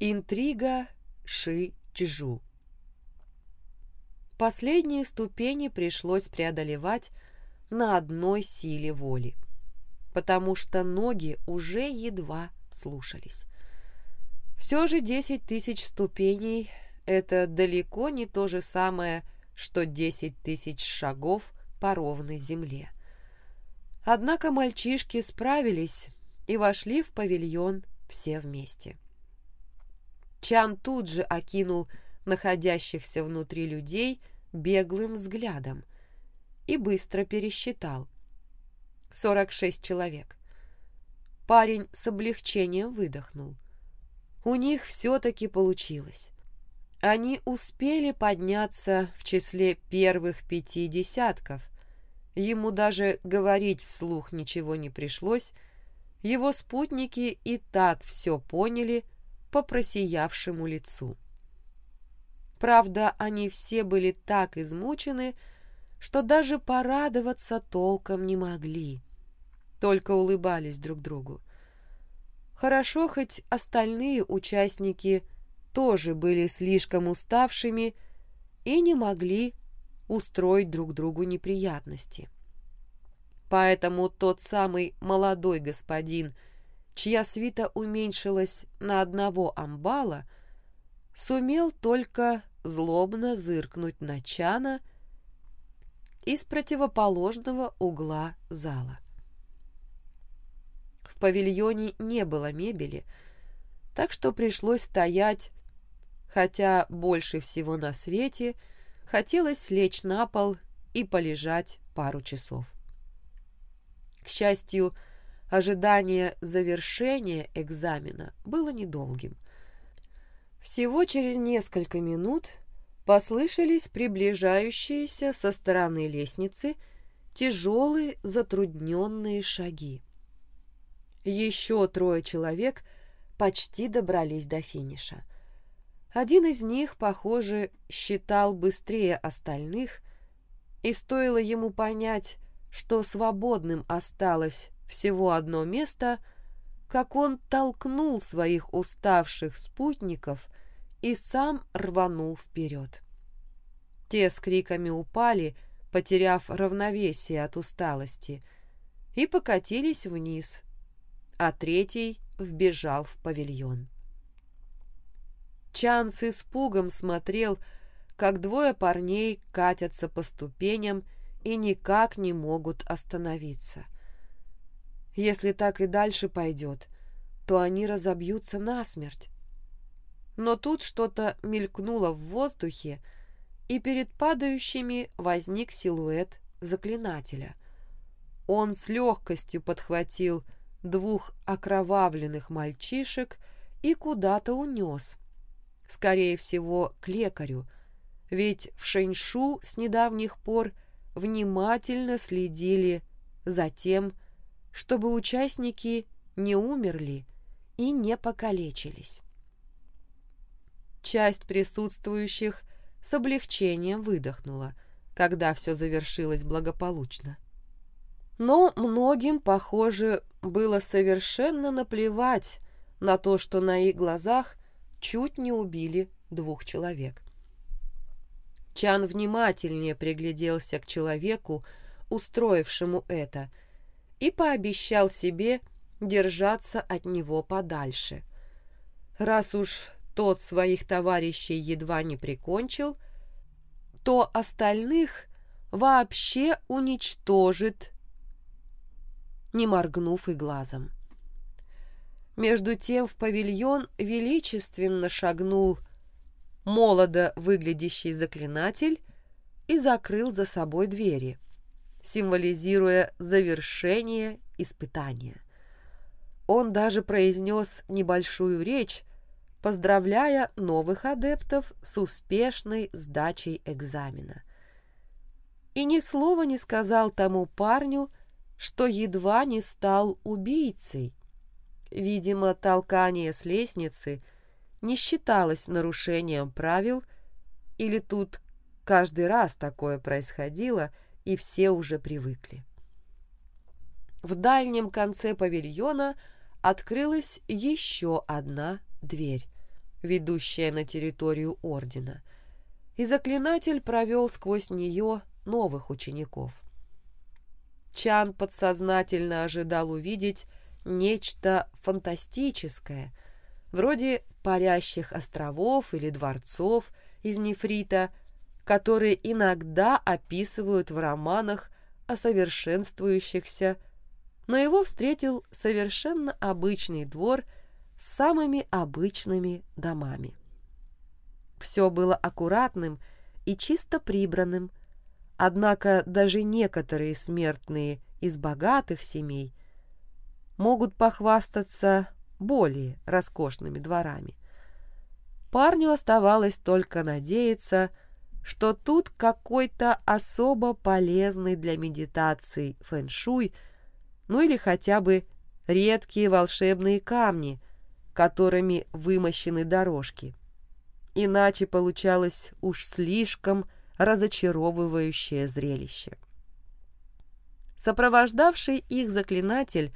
Интрига Ши-Чжу Последние ступени пришлось преодолевать на одной силе воли, потому что ноги уже едва слушались. Все же десять тысяч ступеней – это далеко не то же самое, что десять тысяч шагов по ровной земле. Однако мальчишки справились и вошли в павильон все вместе. Чан тут же окинул находящихся внутри людей беглым взглядом и быстро пересчитал. 46 человек. Парень с облегчением выдохнул. У них все-таки получилось. Они успели подняться в числе первых пяти десятков. Ему даже говорить вслух ничего не пришлось. Его спутники и так все поняли по просиявшему лицу. Правда, они все были так измучены, что даже порадоваться толком не могли только улыбались друг другу. Хорошо, хоть остальные участники тоже были слишком уставшими и не могли устроить друг другу неприятности. Поэтому тот самый молодой господин, чья свита уменьшилась на одного амбала, сумел только злобно зыркнуть на Чана из противоположного угла зала. В павильоне не было мебели, так что пришлось стоять, хотя больше всего на свете хотелось лечь на пол и полежать пару часов. К счастью, ожидание завершения экзамена было недолгим. Всего через несколько минут послышались приближающиеся со стороны лестницы тяжелые затрудненные шаги. Еще трое человек почти добрались до финиша. Один из них, похоже, считал быстрее остальных, и стоило ему понять, что свободным осталось всего одно место, как он толкнул своих уставших спутников и сам рванул вперед. Те с криками упали, потеряв равновесие от усталости, и покатились вниз, а третий вбежал в павильон. Чан с испугом смотрел, как двое парней катятся по ступеням и никак не могут остановиться. Если так и дальше пойдет, то они разобьются насмерть. Но тут что-то мелькнуло в воздухе, и перед падающими возник силуэт заклинателя. Он с легкостью подхватил двух окровавленных мальчишек и куда-то унес. Скорее всего, к лекарю, ведь в Шэньшу с недавних пор внимательно следили за тем, чтобы участники не умерли и не покалечились. Часть присутствующих с облегчением выдохнула, когда все завершилось благополучно. Но многим, похоже, было совершенно наплевать на то, что на их глазах чуть не убили двух человек. Чан внимательнее пригляделся к человеку, устроившему это, и пообещал себе держаться от него подальше. Раз уж тот своих товарищей едва не прикончил, то остальных вообще уничтожит не моргнув и глазом. Между тем в павильон величественно шагнул молодо выглядящий заклинатель и закрыл за собой двери, символизируя завершение испытания. Он даже произнес небольшую речь, поздравляя новых адептов с успешной сдачей экзамена. И ни слова не сказал тому парню, что едва не стал убийцей. Видимо, толкание с лестницы не считалось нарушением правил, или тут каждый раз такое происходило, и все уже привыкли. В дальнем конце павильона открылась еще одна дверь, ведущая на территорию Ордена, и заклинатель провел сквозь нее новых учеников. Чан подсознательно ожидал увидеть нечто фантастическое, вроде парящих островов или дворцов из нефрита, которые иногда описывают в романах о совершенствующихся, но его встретил совершенно обычный двор с самыми обычными домами. Все было аккуратным и чисто прибранным, однако даже некоторые смертные из богатых семей могут похвастаться более роскошными дворами. Парню оставалось только надеяться, что тут какой-то особо полезный для медитации фэншуй, ну или хотя бы редкие волшебные камни, которыми вымощены дорожки. Иначе получалось уж слишком разочаровывающее зрелище. Сопровождавший их заклинатель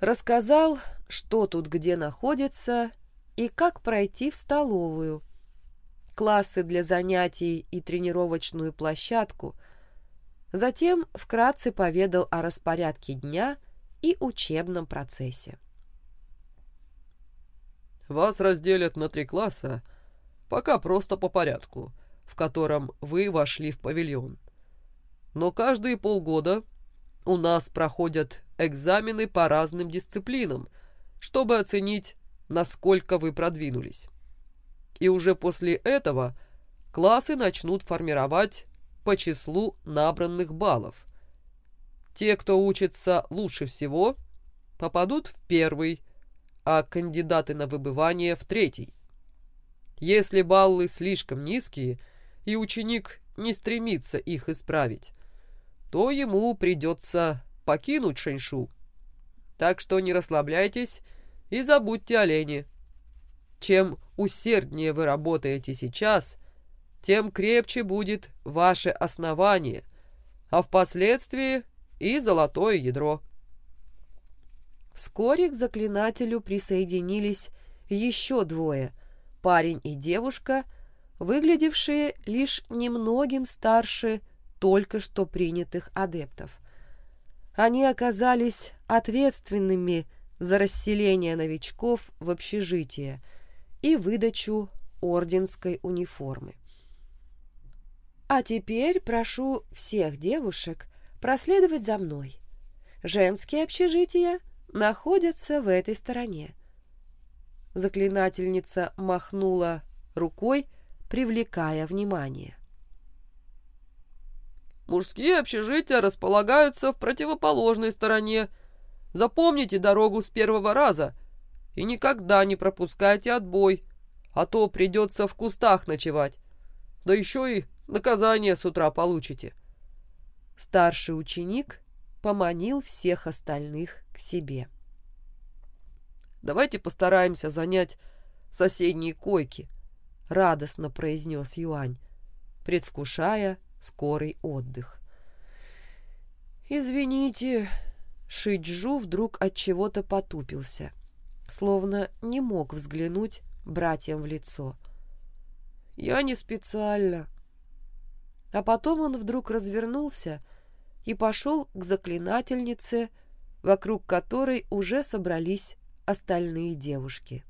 рассказал, что тут где находится и как пройти в столовую, классы для занятий и тренировочную площадку. Затем вкратце поведал о распорядке дня и учебном процессе. «Вас разделят на три класса, пока просто по порядку, в котором вы вошли в павильон. Но каждые полгода у нас проходят экзамены по разным дисциплинам, чтобы оценить, насколько вы продвинулись и уже после этого классы начнут формировать по числу набранных баллов. Те, кто учится лучше всего, попадут в первый, а кандидаты на выбывание в третий. Если баллы слишком низкие, и ученик не стремится их исправить, то ему придется покинуть Шэньшу. Так что не расслабляйтесь и забудьте о лени. Чем усерднее вы работаете сейчас, тем крепче будет ваше основание, а впоследствии и золотое ядро. Вскоре к заклинателю присоединились еще двое, парень и девушка, выглядевшие лишь немногим старше только что принятых адептов. Они оказались ответственными за расселение новичков в общежитие – и выдачу орденской униформы. А теперь прошу всех девушек проследовать за мной. Женские общежития находятся в этой стороне. Заклинательница махнула рукой, привлекая внимание. Мужские общежития располагаются в противоположной стороне. Запомните дорогу с первого раза — и никогда не пропускайте отбой, а то придется в кустах ночевать. Да еще и наказание с утра получите. Старший ученик поманил всех остальных к себе. «Давайте постараемся занять соседние койки», — радостно произнес Юань, предвкушая скорый отдых. «Извините», — Шиджу вдруг от чего-то потупился — словно не мог взглянуть братьям в лицо. «Я не специально». А потом он вдруг развернулся и пошел к заклинательнице, вокруг которой уже собрались остальные девушки.